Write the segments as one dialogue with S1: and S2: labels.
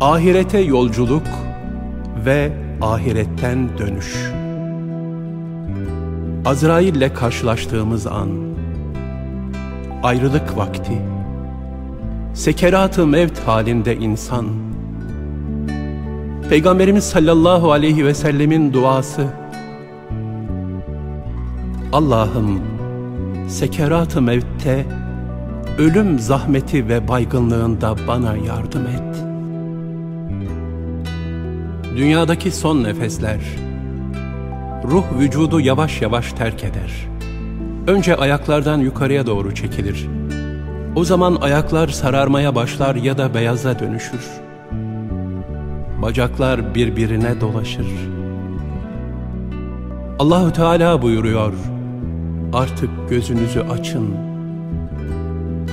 S1: Ahirete yolculuk ve ahiretten dönüş. Azrail ile karşılaştığımız an, ayrılık vakti, sekerat-ı mevt halinde insan, Peygamberimiz sallallahu aleyhi ve sellemin duası, Allah'ım sekerat-ı mevtte ölüm zahmeti ve baygınlığında bana yardım et. Dünyadaki son nefesler, ruh vücudu yavaş yavaş terk eder. Önce ayaklardan yukarıya doğru çekilir. O zaman ayaklar sararmaya başlar ya da beyaza dönüşür. Bacaklar birbirine dolaşır. Allahü Teala buyuruyor, artık gözünüzü açın.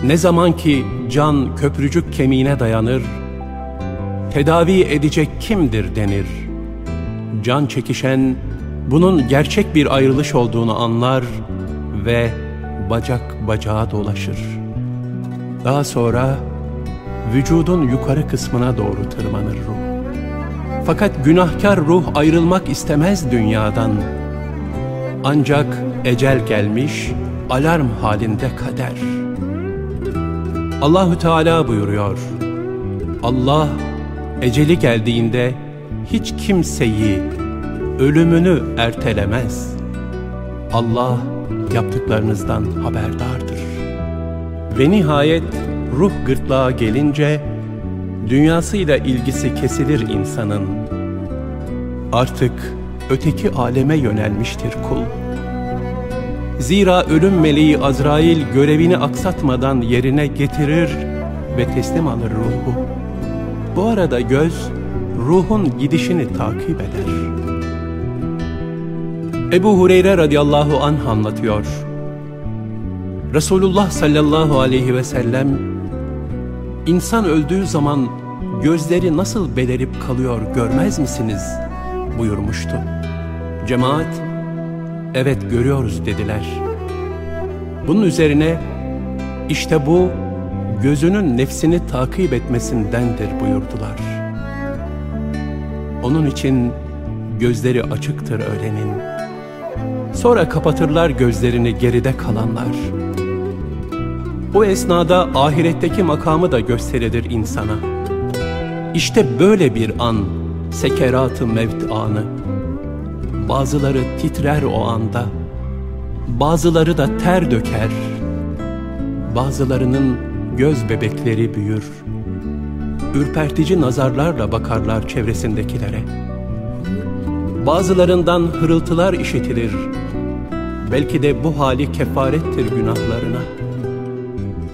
S1: Ne zaman ki can köprücük kemiğine dayanır, tedavi edecek kimdir denir. Can çekişen bunun gerçek bir ayrılış olduğunu anlar ve bacak bacağa dolaşır. Daha sonra vücudun yukarı kısmına doğru tırmanır ruh. Fakat günahkar ruh ayrılmak istemez dünyadan. Ancak ecel gelmiş, alarm halinde kader. Allahü Teala buyuruyor. Allah eceli geldiğinde hiç kimseyi ölümünü ertelemez. Allah yaptıklarınızdan haberdardır. Ve nihayet ruh gırtlağa gelince dünyasıyla ilgisi kesilir insanın. Artık öteki aleme yönelmiştir kul. Zira ölüm meleği Azrail görevini aksatmadan yerine getirir ve teslim alır ruhu. Bu arada göz ruhun gidişini takip eder. Ebu Hureyre radıyallahu anh anlatıyor. Resulullah sallallahu aleyhi ve sellem insan öldüğü zaman gözleri nasıl belerip kalıyor görmez misiniz buyurmuştu. Cemaat evet görüyoruz dediler. Bunun üzerine işte bu gözünün nefsini takip etmesindendir buyurdular. Onun için gözleri açıktır ölenin. Sonra kapatırlar gözlerini geride kalanlar. O esnada ahiretteki makamı da gösterilir insana. İşte böyle bir an, sekerat-ı mevt anı. Bazıları titrer o anda, bazıları da ter döker, bazılarının göz bebekleri büyür. Ürpertici nazarlarla bakarlar çevresindekilere. Bazılarından hırıltılar işitilir. Belki de bu hali kefarettir günahlarına.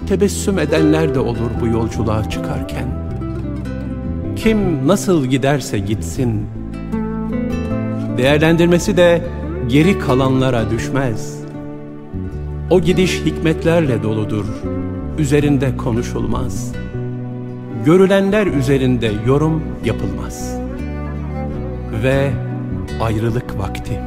S1: Tebessüm edenler de olur bu yolculuğa çıkarken. Kim nasıl giderse gitsin. Değerlendirmesi de geri kalanlara düşmez. O gidiş hikmetlerle doludur üzerinde konuşulmaz. Görülenler üzerinde yorum yapılmaz. Ve ayrılık vakti.